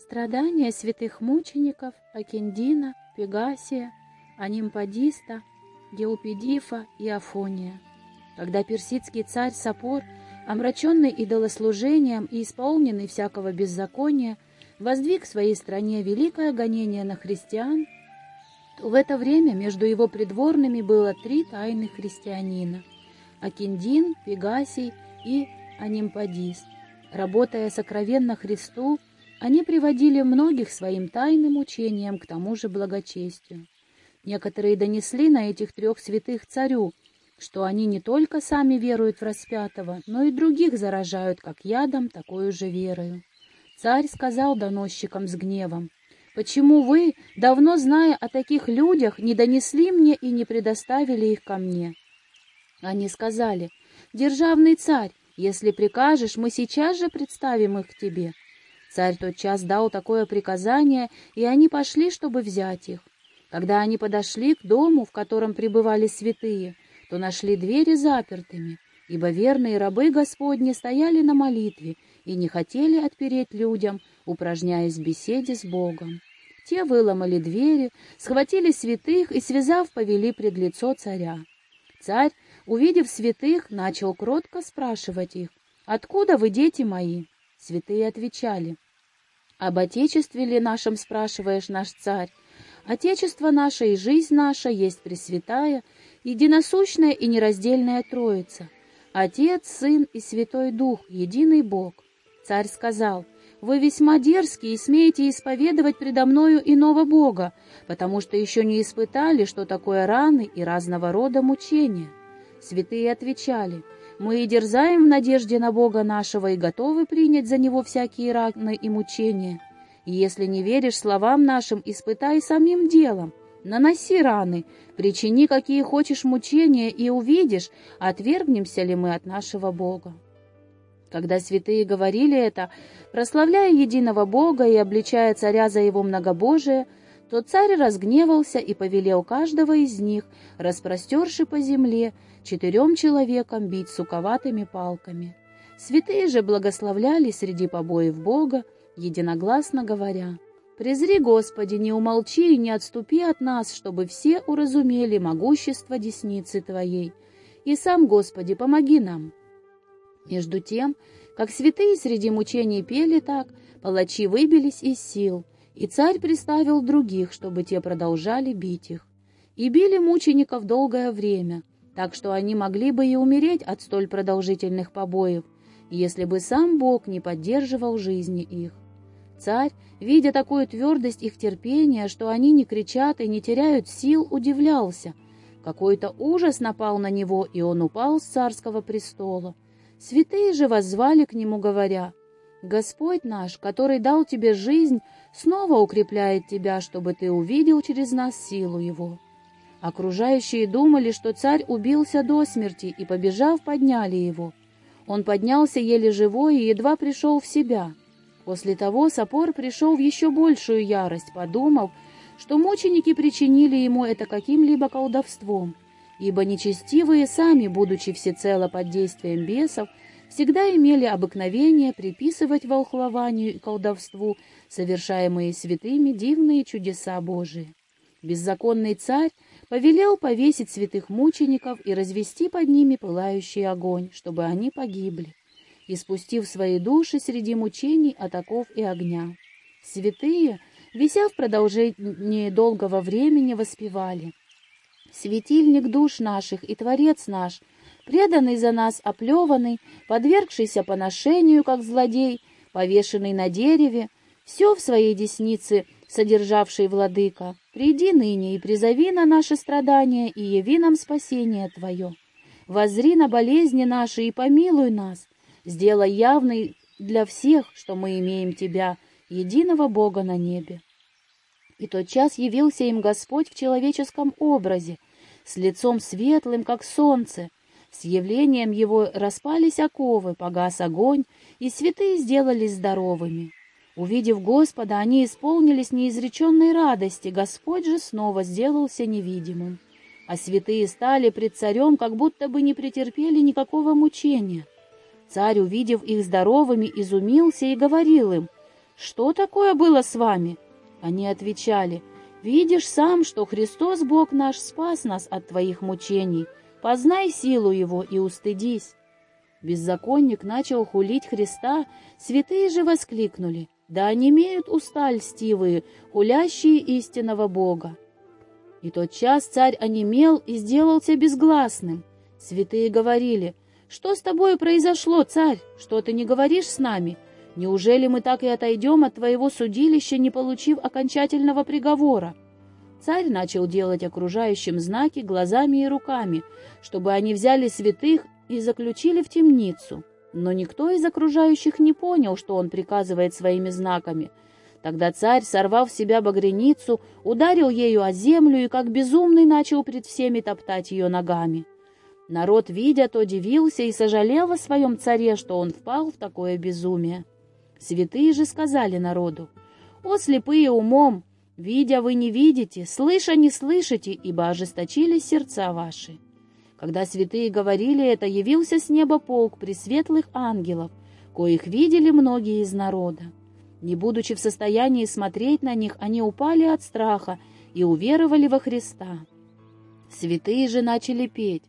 Страдания святых мучеников Акиндина, Пегасия, Анимпадиста, Геупидифа и Афония. Когда персидский царь Сапор, омраченный идолослужением и исполненный всякого беззакония, воздвиг в своей стране великое гонение на христиан, то в это время между его придворными было три тайных христианина — Акиндин, Пегасий и Анимпадист. Работая сокровенно Христу, они приводили многих своим тайным учением к тому же благочестию. Некоторые донесли на этих трех святых царю, что они не только сами веруют в распятого, но и других заражают как ядом, такой же верою. Царь сказал доносчикам с гневом, «Почему вы, давно зная о таких людях, не донесли мне и не предоставили их ко мне?» Они сказали, «Державный царь, если прикажешь, мы сейчас же представим их к тебе». Царь тотчас дал такое приказание, и они пошли, чтобы взять их. Когда они подошли к дому, в котором пребывали святые, то нашли двери запертыми, ибо верные рабы Господни стояли на молитве и не хотели отпереть людям, упражняясь в беседе с Богом. Те выломали двери, схватили святых и, связав, повели пред лицо царя. Царь, увидев святых, начал кротко спрашивать их, «Откуда вы, дети мои?» Святые отвечали, «Об Отечестве ли нашем спрашиваешь, наш царь? Отечество наше и жизнь наша есть Пресвятая, единосущная и нераздельная Троица, Отец, Сын и Святой Дух, единый Бог. Царь сказал, «Вы весьма дерзкие и смеете исповедовать предо мною иного Бога, потому что еще не испытали, что такое раны и разного рода мучения». Святые отвечали, «Мы и дерзаем в надежде на Бога нашего и готовы принять за Него всякие раны и мучения. Если не веришь словам нашим, испытай самим делом, наноси раны, причини какие хочешь мучения, и увидишь, отвергнемся ли мы от нашего Бога». Когда святые говорили это, прославляя единого Бога и обличая царя за его многобожие, то царь разгневался и повелел каждого из них, распростерши по земле, четырем человекам бить суковатыми палками. Святые же благословляли среди побоев Бога, единогласно говоря, «Презри, Господи, не умолчи и не отступи от нас, чтобы все уразумели могущество десницы Твоей. И сам, Господи, помоги нам». Между тем, как святые среди мучений пели так, палачи выбились из сил, и царь приставил других, чтобы те продолжали бить их. И били мучеников долгое время, так что они могли бы и умереть от столь продолжительных побоев, если бы сам Бог не поддерживал жизни их. Царь, видя такую твердость их терпения, что они не кричат и не теряют сил, удивлялся. Какой-то ужас напал на него, и он упал с царского престола. Святые же воззвали к нему, говоря, «Господь наш, который дал тебе жизнь, снова укрепляет тебя, чтобы ты увидел через нас силу его». Окружающие думали, что царь убился до смерти, и, побежав, подняли его. Он поднялся еле живой и едва пришел в себя. После того Сапор пришел в еще большую ярость, подумав, что мученики причинили ему это каким-либо колдовством, ибо нечестивые сами, будучи всецело под действием бесов, всегда имели обыкновение приписывать волхлованию и колдовству совершаемые святыми дивные чудеса Божии. Беззаконный царь повелел повесить святых мучеников и развести под ними пылающий огонь, чтобы они погибли, и спустив свои души среди мучений, атаков и огня. Святые, вися в продолжении долгого времени, воспевали — Светильник душ наших и Творец наш, преданный за нас, оплеванный, подвергшийся поношению, как злодей, повешенный на дереве, все в своей деснице содержавший владыка, приди ныне и призови на наши страдания и яви нам спасение Твое. Возри на болезни наши и помилуй нас, сделай явный для всех, что мы имеем Тебя, единого Бога на небе. И тот час явился им Господь в человеческом образе, с лицом светлым, как солнце. С явлением его распались оковы, погас огонь, и святые сделались здоровыми. Увидев Господа, они исполнились неизреченной радости, Господь же снова сделался невидимым. А святые стали пред царем, как будто бы не претерпели никакого мучения. Царь, увидев их здоровыми, изумился и говорил им — что такое было с вами?» Они отвечали, «Видишь сам, что Христос, Бог наш, спас нас от твоих мучений. Познай силу Его и устыдись». Беззаконник начал хулить Христа, святые же воскликнули, «Да онемеют уста льстивые, хулящие истинного Бога». И тот час царь онемел и сделался безгласным. Святые говорили, «Что с тобой произошло, царь? Что ты не говоришь с нами? Неужели мы так и отойдем от твоего судилища, не получив окончательного приговора?» Царь начал делать окружающим знаки глазами и руками, чтобы они взяли святых и заключили в темницу. Но никто из окружающих не понял, что он приказывает своими знаками. Тогда царь, сорвав с себя багряницу, ударил ею о землю и, как безумный, начал пред всеми топтать ее ногами. Народ, видя то, дивился и сожалел о своем царе, что он впал в такое безумие. Святые же сказали народу, «О, слепые умом! Видя вы не видите, слыша не слышите, ибо ожесточились сердца ваши». Когда святые говорили это, явился с неба полк пресветлых ангелов, коих видели многие из народа. Не будучи в состоянии смотреть на них, они упали от страха и уверовали во Христа. Святые же начали петь.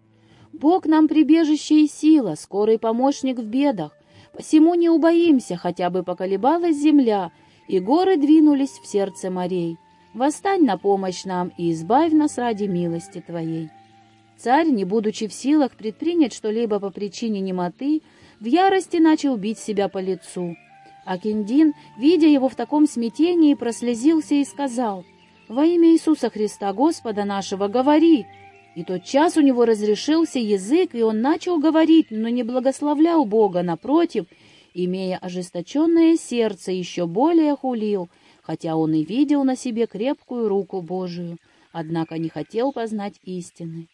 «Бог нам прибежище и сила, скорый помощник в бедах. Посему не убоимся, хотя бы поколебалась земля, и горы двинулись в сердце морей. Восстань на помощь нам и избавь нас ради милости Твоей». Царь, не будучи в силах предпринять что-либо по причине немоты, в ярости начал бить себя по лицу. А Кендин, видя его в таком смятении, прослезился и сказал, «Во имя Иисуса Христа, Господа нашего, говори!» И тот час у него разрешился язык, и он начал говорить, но не благословлял Бога, напротив, имея ожесточенное сердце, еще более хулил, хотя он и видел на себе крепкую руку Божию, однако не хотел познать истины.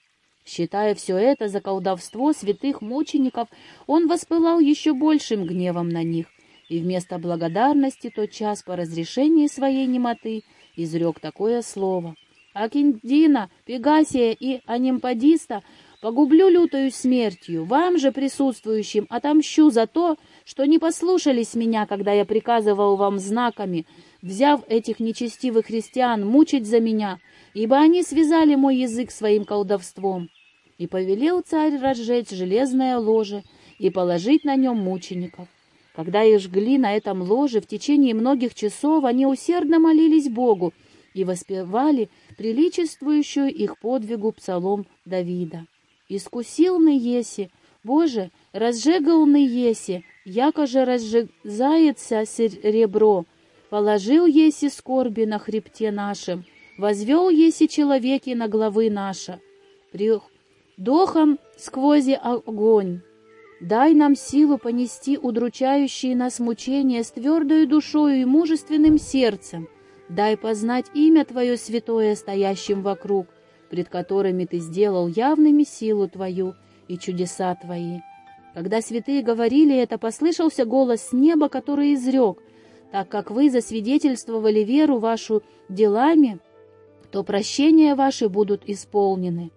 Считая все это за колдовство святых мучеников, он воспылал еще большим гневом на них, и вместо благодарности тот час по разрешении своей немоты изрек такое слово. «Акиндина, Пегасия и Анимпадиста погублю лютою смертью, вам же, присутствующим, отомщу за то, что не послушались меня, когда я приказывал вам знаками, взяв этих нечестивых христиан мучить за меня, ибо они связали мой язык своим колдовством». И повелел царь разжечь железное ложе и положить на нем мучеников. Когда их жгли на этом ложе, в течение многих часов они усердно молились Богу и воспевали приличествующую их подвигу псалом Давида. «Искусилный еси, Боже, разжегалный еси, яко же разжезается серебро, положил еси скорби на хребте нашем, возвел еси человеки на главы наша, дохом сквозь огонь. Дай нам силу понести удручающие нас мучения с твердою душою и мужественным сердцем. Дай познать имя Твое святое стоящим вокруг, пред которыми Ты сделал явными силу Твою и чудеса Твои. Когда святые говорили это, послышался голос с неба, который изрек, «Так как вы засвидетельствовали веру вашу делами, то прощения ваши будут исполнены».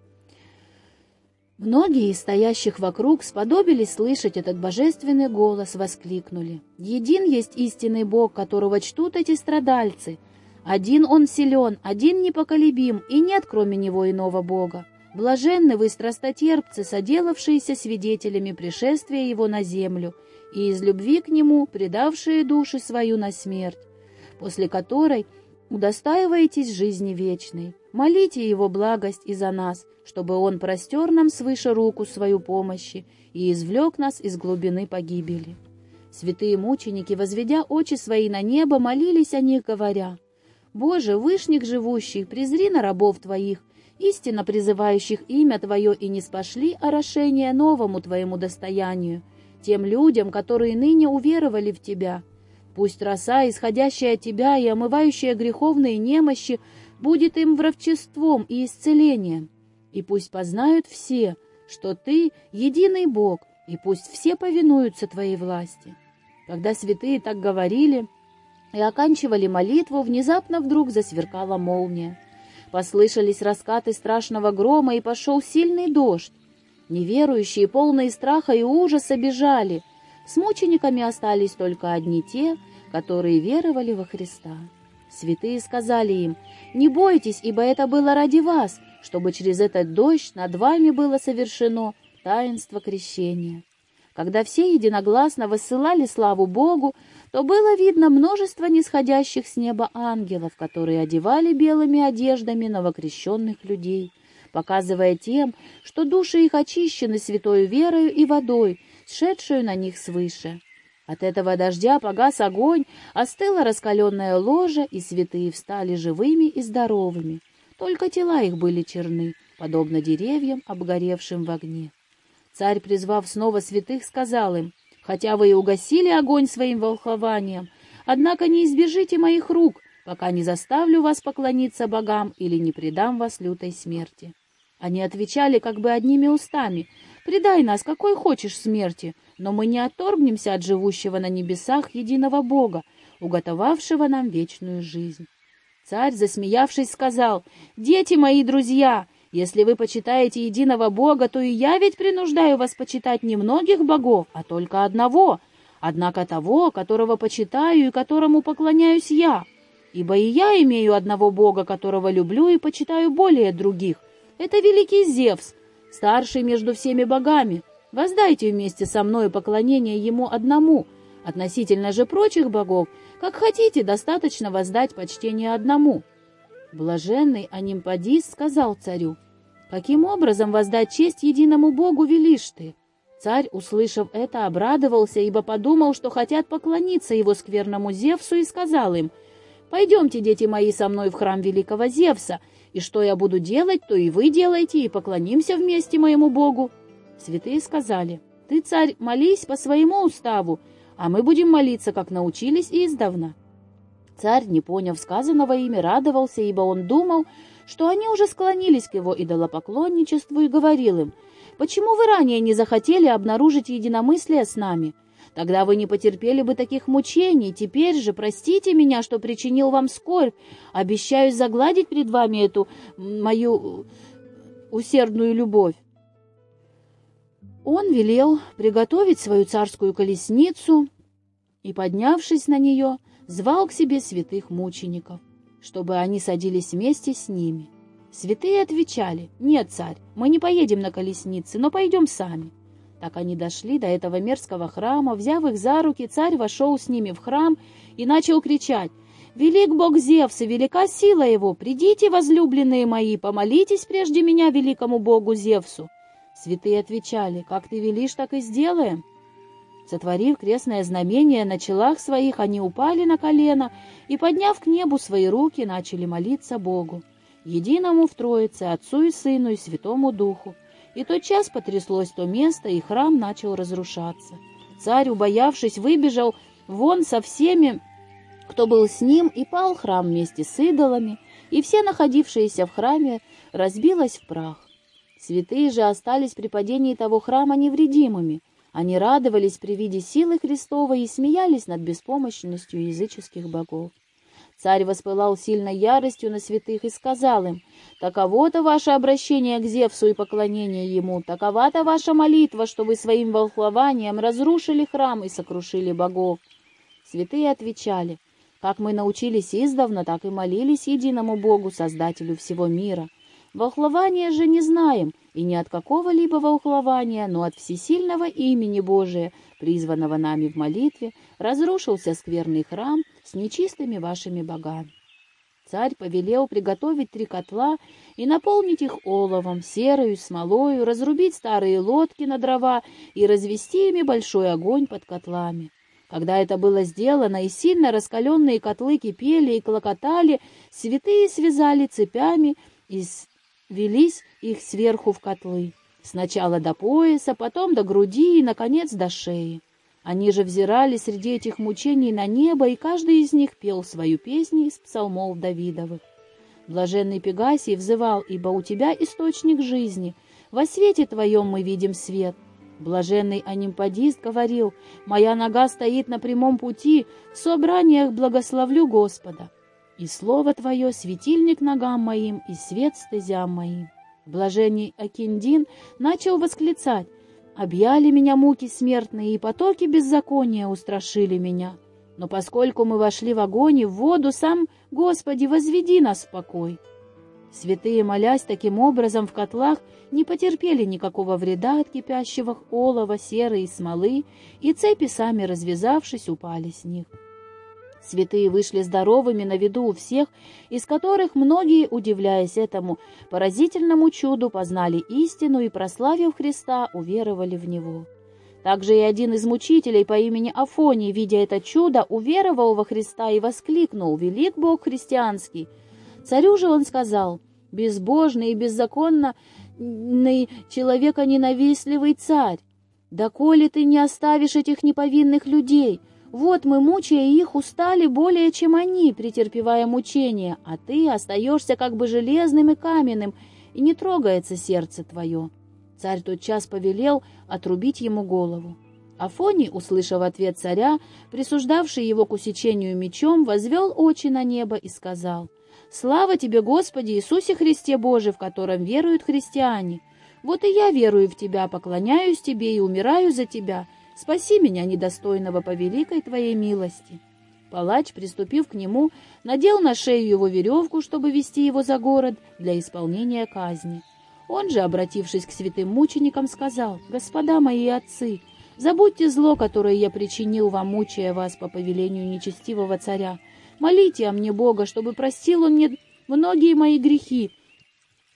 Многие из стоящих вокруг сподобились слышать этот божественный голос, воскликнули. «Един есть истинный Бог, которого чтут эти страдальцы. Один Он силен, один непоколебим, и нет кроме Него иного Бога. Блаженны вы, страстотерпцы, соделавшиеся свидетелями пришествия Его на землю, и из любви к Нему предавшие души свою на смерть, после которой удостаиваетесь жизни вечной. Молите Его благость и за нас, чтобы Он простер нам свыше руку свою помощи и извлек нас из глубины погибели. Святые мученики, возведя очи свои на небо, молились о них, говоря, «Боже, вышник живущий, презри на рабов Твоих, истинно призывающих имя Твое и не спошли орошение новому Твоему достоянию, тем людям, которые ныне уверовали в Тебя. Пусть роса, исходящая от Тебя и омывающая греховные немощи, будет им вровчеством и исцелением. И пусть познают все, что Ты — единый Бог, и пусть все повинуются Твоей власти». Когда святые так говорили и оканчивали молитву, внезапно вдруг засверкала молния. Послышались раскаты страшного грома, и пошел сильный дождь. Неверующие, полные страха и ужаса, бежали. С мучениками остались только одни те, которые веровали во Христа. Святые сказали им, «Не бойтесь, ибо это было ради вас, чтобы через этот дождь над вами было совершено таинство крещения». Когда все единогласно высылали славу Богу, то было видно множество нисходящих с неба ангелов, которые одевали белыми одеждами новокрещенных людей, показывая тем, что души их очищены святой верою и водой, сшедшую на них свыше. От этого дождя погас огонь, остыла раскаленная ложа, и святые встали живыми и здоровыми. Только тела их были черны, подобно деревьям, обгоревшим в огне. Царь, призвав снова святых, сказал им, «Хотя вы и угасили огонь своим волхованием, однако не избежите моих рук, пока не заставлю вас поклониться богам или не предам вас лютой смерти». Они отвечали как бы одними устами, «Предай нас, какой хочешь смерти, но мы не отторгнемся от живущего на небесах единого Бога, уготовавшего нам вечную жизнь. Царь, засмеявшись, сказал, «Дети мои друзья, если вы почитаете единого Бога, то и я ведь принуждаю вас почитать не многих богов, а только одного, однако того, которого почитаю и которому поклоняюсь я. Ибо и я имею одного Бога, которого люблю и почитаю более других. Это великий Зевс, старший между всеми богами, Воздайте вместе со мной поклонение ему одному. Относительно же прочих богов, как хотите, достаточно воздать почтение одному». Блаженный Анимпадис сказал царю, «Каким образом воздать честь единому богу велишь ты?» Царь, услышав это, обрадовался, ибо подумал, что хотят поклониться его скверному Зевсу, и сказал им, «Пойдемте, дети мои, со мной в храм великого Зевса, и что я буду делать, то и вы делайте, и поклонимся вместе моему богу». Святые сказали, «Ты, царь, молись по своему уставу, а мы будем молиться, как научились и издавна». Царь, не поняв сказанного ими, радовался, ибо он думал, что они уже склонились к его идолопоклонничеству и говорил им, «Почему вы ранее не захотели обнаружить единомыслие с нами? Тогда вы не потерпели бы таких мучений. Теперь же простите меня, что причинил вам скорбь. Обещаю загладить пред вами эту мою усердную любовь». Он велел приготовить свою царскую колесницу и, поднявшись на нее, звал к себе святых мучеников, чтобы они садились вместе с ними. Святые отвечали, «Нет, царь, мы не поедем на колеснице, но пойдем сами». Так они дошли до этого мерзкого храма, взяв их за руки, царь вошел с ними в храм и начал кричать, «Велик Бог Зевс и велика сила его! Придите, возлюбленные мои, помолитесь прежде меня великому Богу Зевсу!» Святые отвечали, «Как ты велишь, так и сделаем». Сотворив крестное знамение на челах своих, они упали на колено и, подняв к небу свои руки, начали молиться Богу, единому в Троице, Отцу и Сыну и Святому Духу. И тот час потряслось то место, и храм начал разрушаться. Царь, убоявшись, выбежал вон со всеми, кто был с ним, и пал храм вместе с идолами, и все находившиеся в храме разбилось в прах. Святые же остались при падении того храма невредимыми. Они радовались при виде силы Христовой и смеялись над беспомощностью языческих богов. Царь воспылал сильной яростью на святых и сказал им, «Таково-то ваше обращение к Зевсу и поклонение ему, такова-то ваша молитва, что вы своим волхлованием разрушили храм и сокрушили богов». Святые отвечали, «Как мы научились издавна, так и молились единому Богу, Создателю всего мира». Волхлования же не знаем, и не от какого-либо волхлования, но от всесильного имени Божия, призванного нами в молитве, разрушился скверный храм с нечистыми вашими богами. Царь повелел приготовить три котла и наполнить их оловом, серою, смолою, разрубить старые лодки на дрова и развести ими большой огонь под котлами. Когда это было сделано, и сильно раскаленные котлы кипели и клокотали, святые связали цепями из велись их сверху в котлы, сначала до пояса, потом до груди и, наконец, до шеи. Они же взирали среди этих мучений на небо, и каждый из них пел свою песню из псалмов Давидовых. Блаженный Пегасий взывал, ибо у тебя источник жизни, во свете твоем мы видим свет. Блаженный анимпадист говорил, «Моя нога стоит на прямом пути, в собраниях благословлю Господа» и слово Твое — светильник ногам моим и свет стезям моим. Блаженный Акиндин начал восклицать, «Объяли меня муки смертные, и потоки беззакония устрашили меня». Но поскольку мы вошли в огонь и в воду, сам Господи, возведи нас в покой. Святые, молясь таким образом в котлах, не потерпели никакого вреда от кипящего олова, серы и смолы, и цепи, сами развязавшись, упали с них. Святые вышли здоровыми на виду у всех, из которых многие, удивляясь этому поразительному чуду, познали истину и, прославив Христа, уверовали в Него. Также и один из мучителей по имени Афоний, видя это чудо, уверовал во Христа и воскликнул «Велик Бог христианский!» Царю же он сказал «Безбожный и беззаконный человеконенавистливый царь! Доколе ты не оставишь этих неповинных людей?» Вот мы, мучая их, устали более, чем они, претерпевая мучения, а ты остаешься как бы железным и каменным, и не трогается сердце твое». Царь тот час повелел отрубить ему голову. Афоний, услышав ответ царя, присуждавший его к усечению мечом, возвел очи на небо и сказал, «Слава тебе, Господи Иисусе Христе Божий, в котором веруют христиане! Вот и я верую в Тебя, поклоняюсь Тебе и умираю за Тебя. Спаси меня, недостойного по великой Твоей милости!» Палач, приступив к нему, надел на шею его веревку, чтобы вести его за город для исполнения казни. Он же, обратившись к святым мученикам, сказал, «Господа мои отцы, забудьте зло, которое я причинил вам, мучая вас по повелению нечестивого царя. Молите о мне Бога, чтобы простил он мне многие мои грехи,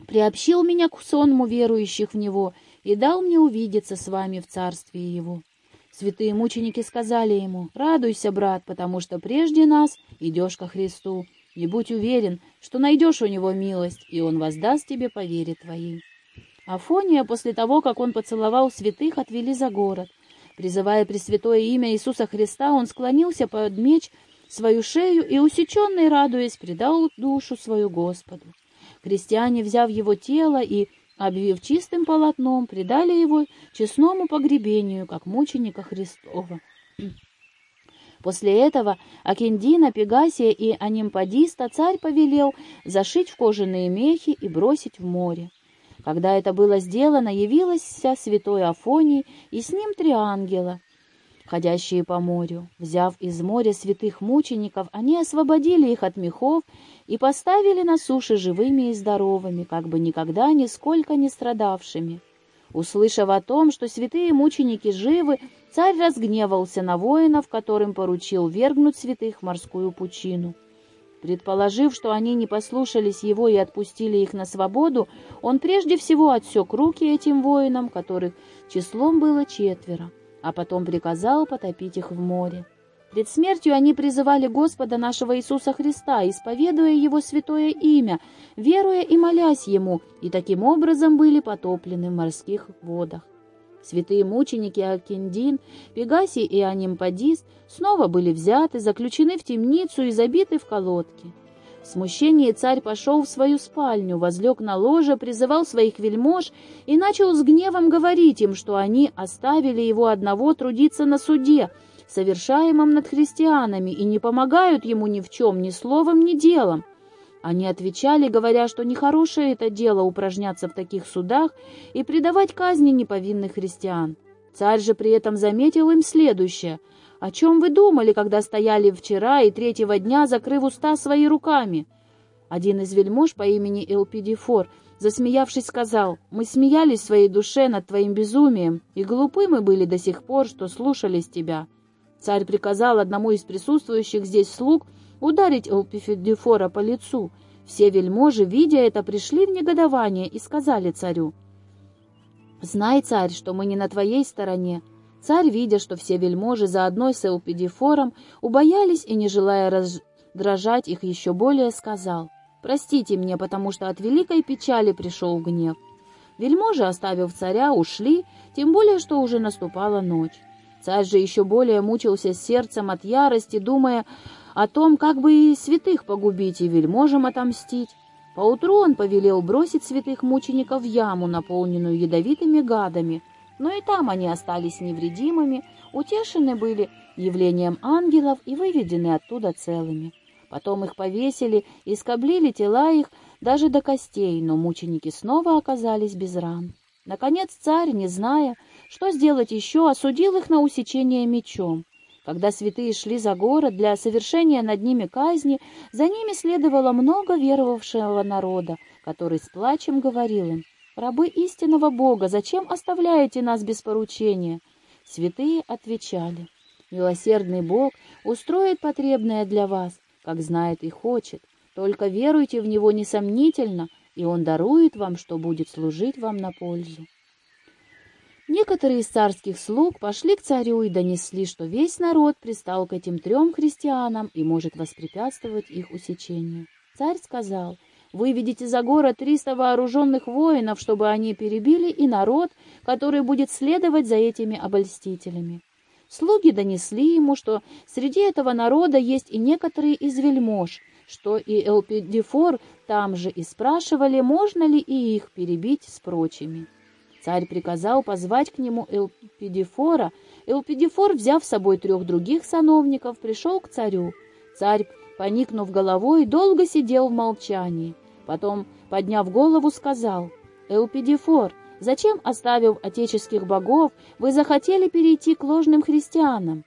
приобщил меня к сонму верующих в Него и дал мне увидеться с вами в царстве Его». Святые мученики сказали ему, «Радуйся, брат, потому что прежде нас идешь ко Христу, и будь уверен, что найдешь у него милость, и он воздаст тебе по вере твоей». Афония после того, как он поцеловал святых, отвели за город. Призывая Пресвятое имя Иисуса Христа, он склонился под меч свою шею и, усеченный, радуясь, предал душу свою Господу. Христиане, взяв его тело и обвив чистым полотном, предали его честному погребению, как мученика Христова. После этого Акиндина, Пегасия и Анимпадиста царь повелел зашить в кожаные мехи и бросить в море. Когда это было сделано, явилась вся святой Афоний и с ним три ангела, ходящие по морю. Взяв из моря святых мучеников, они освободили их от мехов и поставили на суше живыми и здоровыми, как бы никогда нисколько не страдавшими. Услышав о том, что святые мученики живы, царь разгневался на воинов, которым поручил вергнуть святых в морскую пучину. Предположив, что они не послушались его и отпустили их на свободу, он прежде всего отсек руки этим воинам, которых числом было четверо, а потом приказал потопить их в море. Пред смертью они призывали Господа нашего Иисуса Христа, исповедуя Его святое имя, веруя и молясь Ему, и таким образом были потоплены в морских водах. Святые мученики Акиндин, Пегасий и Анимпадис снова были взяты, заключены в темницу и забиты в колодки. В смущении царь пошел в свою спальню, возлег на ложе, призывал своих вельмож и начал с гневом говорить им, что они оставили его одного трудиться на суде, совершаемом над христианами, и не помогают ему ни в чем, ни словом, ни делом. Они отвечали, говоря, что нехорошее это дело упражняться в таких судах и предавать казни неповинных христиан. Царь же при этом заметил им следующее. «О чем вы думали, когда стояли вчера и третьего дня, закрыв уста свои руками?» Один из вельмож по имени Элпидифор, засмеявшись, сказал, «Мы смеялись в своей душе над твоим безумием, и глупы мы были до сих пор, что слушались тебя». Царь приказал одному из присутствующих здесь слуг ударить Элпифедифора по лицу. Все вельможи, видя это, пришли в негодование и сказали царю, «Знай, царь, что мы не на твоей стороне». Царь, видя, что все вельможи заодно с Элпидифором убоялись и, не желая раздражать их еще более, сказал, «Простите мне, потому что от великой печали пришел гнев». Вельможи, оставив царя, ушли, тем более, что уже наступала ночь. Царь же еще более мучился сердцем от ярости, думая о том, как бы и святых погубить, и вельможам отомстить. Поутру он повелел бросить святых мучеников в яму, наполненную ядовитыми гадами, но и там они остались невредимыми, утешены были явлением ангелов и выведены оттуда целыми. Потом их повесили и скоблили тела их даже до костей, но мученики снова оказались без ран. Наконец царь, не зная, что сделать еще, осудил их на усечение мечом. Когда святые шли за город для совершения над ними казни, за ними следовало много веровавшего народа, который с плачем говорил им, «Рабы истинного Бога, зачем оставляете нас без поручения?» Святые отвечали, «Милосердный Бог устроит потребное для вас, как знает и хочет. Только веруйте в Него несомнительно, и Он дарует вам, что будет служить вам на пользу». Некоторые из царских слуг пошли к царю и донесли, что весь народ пристал к этим трем христианам и может воспрепятствовать их усечению. Царь сказал, «Вы видите за город триста вооруженных воинов, чтобы они перебили и народ, который будет следовать за этими обольстителями». Слуги донесли ему, что среди этого народа есть и некоторые из вельмож, что и Элпидифор там же и спрашивали, можно ли и их перебить с прочими. Царь приказал позвать к нему Элпидифора. Элпидифор, взяв с собой трех других сановников, пришел к царю. Царь, поникнув головой, долго сидел в молчании. Потом, подняв голову, сказал, «Элпидифор, зачем, оставив отеческих богов, вы захотели перейти к ложным христианам?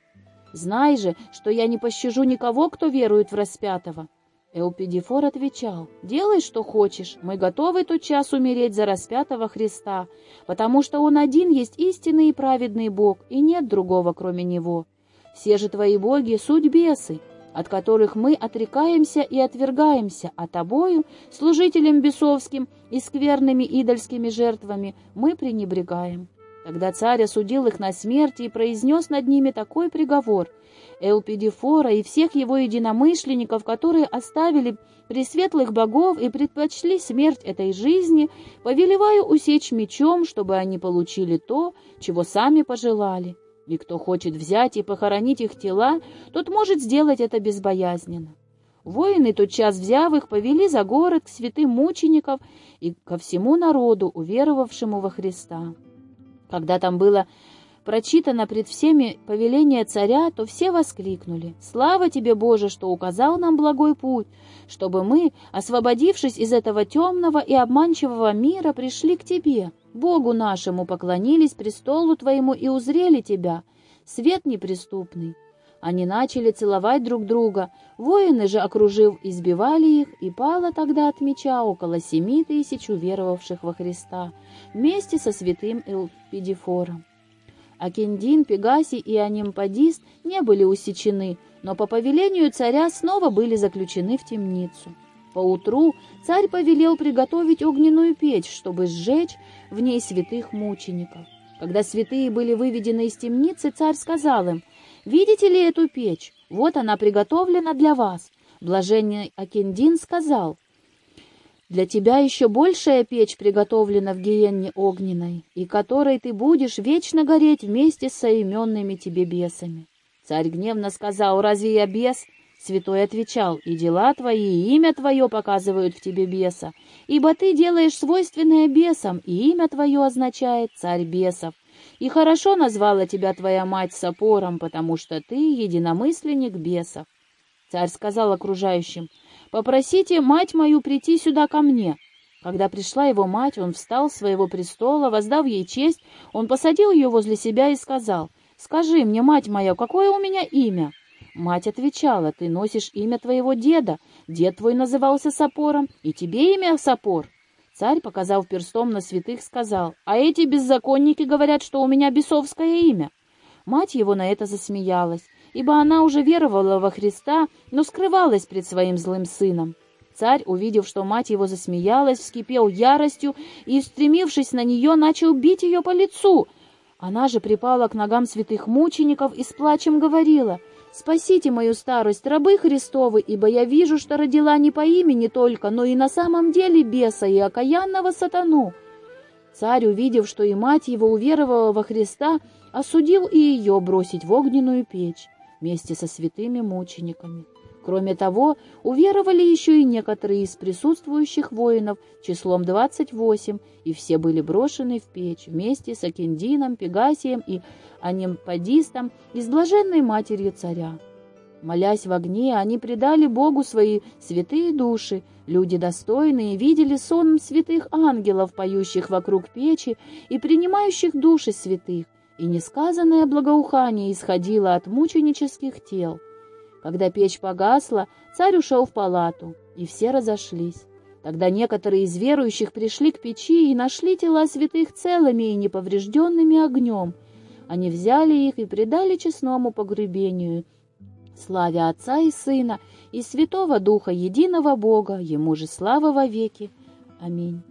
Знай же, что я не пощажу никого, кто верует в распятого. Элпидифор отвечал, «Делай, что хочешь, мы готовы тот час умереть за распятого Христа, потому что Он один есть истинный и праведный Бог, и нет другого, кроме Него. Все же твои боги — суть бесы, от которых мы отрекаемся и отвергаемся, а тобою, служителям бесовским и скверными идольскими жертвами, мы пренебрегаем». Тогда царь осудил их на смерть и произнес над ними такой приговор — Элпидифора и всех его единомышленников, которые оставили пресветлых богов и предпочли смерть этой жизни, повелеваю усечь мечом, чтобы они получили то, чего сами пожелали. И кто хочет взять и похоронить их тела, тот может сделать это безбоязненно. Воины, тотчас взяв их, повели за город к святым мучеников и ко всему народу, уверовавшему во Христа. Когда там было прочитано пред всеми повеление царя, то все воскликнули «Слава тебе, Боже, что указал нам благой путь, чтобы мы, освободившись из этого темного и обманчивого мира, пришли к тебе, Богу нашему, поклонились престолу твоему и узрели тебя, свет неприступный». Они начали целовать друг друга, воины же, окружив, избивали их, и пало тогда от меча около семи тысяч уверовавших во Христа, вместе со святым Элпидифором. Акендин, Пегаси и Анимпадис не были усечены, но по повелению царя снова были заключены в темницу. Поутру царь повелел приготовить огненную печь, чтобы сжечь в ней святых мучеников. Когда святые были выведены из темницы, царь сказал им, «Видите ли эту печь? Вот она приготовлена для вас». Блаженный Акендин сказал, для тебя еще большая печь приготовлена в гиенне огненной, и которой ты будешь вечно гореть вместе с соименными тебе бесами. Царь гневно сказал, разве я бес? Святой отвечал, и дела твои, и имя твое показывают в тебе беса, ибо ты делаешь свойственное бесам, и имя твое означает царь бесов. И хорошо назвала тебя твоя мать сапором, потому что ты единомысленник бесов. Царь сказал окружающим, Попросите мать мою прийти сюда ко мне». Когда пришла его мать, он встал с своего престола, воздав ей честь, он посадил ее возле себя и сказал, «Скажи мне, мать моя, какое у меня имя?» Мать отвечала, «Ты носишь имя твоего деда, дед твой назывался Сапором, и тебе имя Сапор». Царь, показав перстом на святых, сказал, «А эти беззаконники говорят, что у меня бесовское имя». Мать его на это засмеялась ибо она уже веровала во Христа, но скрывалась пред своим злым сыном. Царь, увидев, что мать его засмеялась, вскипел яростью и, стремившись на нее, начал бить ее по лицу. Она же припала к ногам святых мучеников и с плачем говорила, «Спасите мою старость, рабы Христовы, ибо я вижу, что родила не по имени только, но и на самом деле беса и окаянного сатану». Царь, увидев, что и мать его уверовала во Христа, осудил и ее бросить в огненную печь вместе со святыми мучениками. Кроме того, уверовали еще и некоторые из присутствующих воинов числом 28, и все были брошены в печь вместе с Акендином, Пегасием и Анимпадистом и с блаженной матерью царя. Молясь в огне, они предали Богу свои святые души. Люди достойные видели сон святых ангелов, поющих вокруг печи и принимающих души святых, и несказанное благоухание исходило от мученических тел. Когда печь погасла, царь ушел в палату, и все разошлись. Тогда некоторые из верующих пришли к печи и нашли тела святых целыми и неповрежденными огнем. Они взяли их и предали честному погребению, славя Отца и Сына и Святого Духа, единого Бога, Ему же слава во веки. Аминь.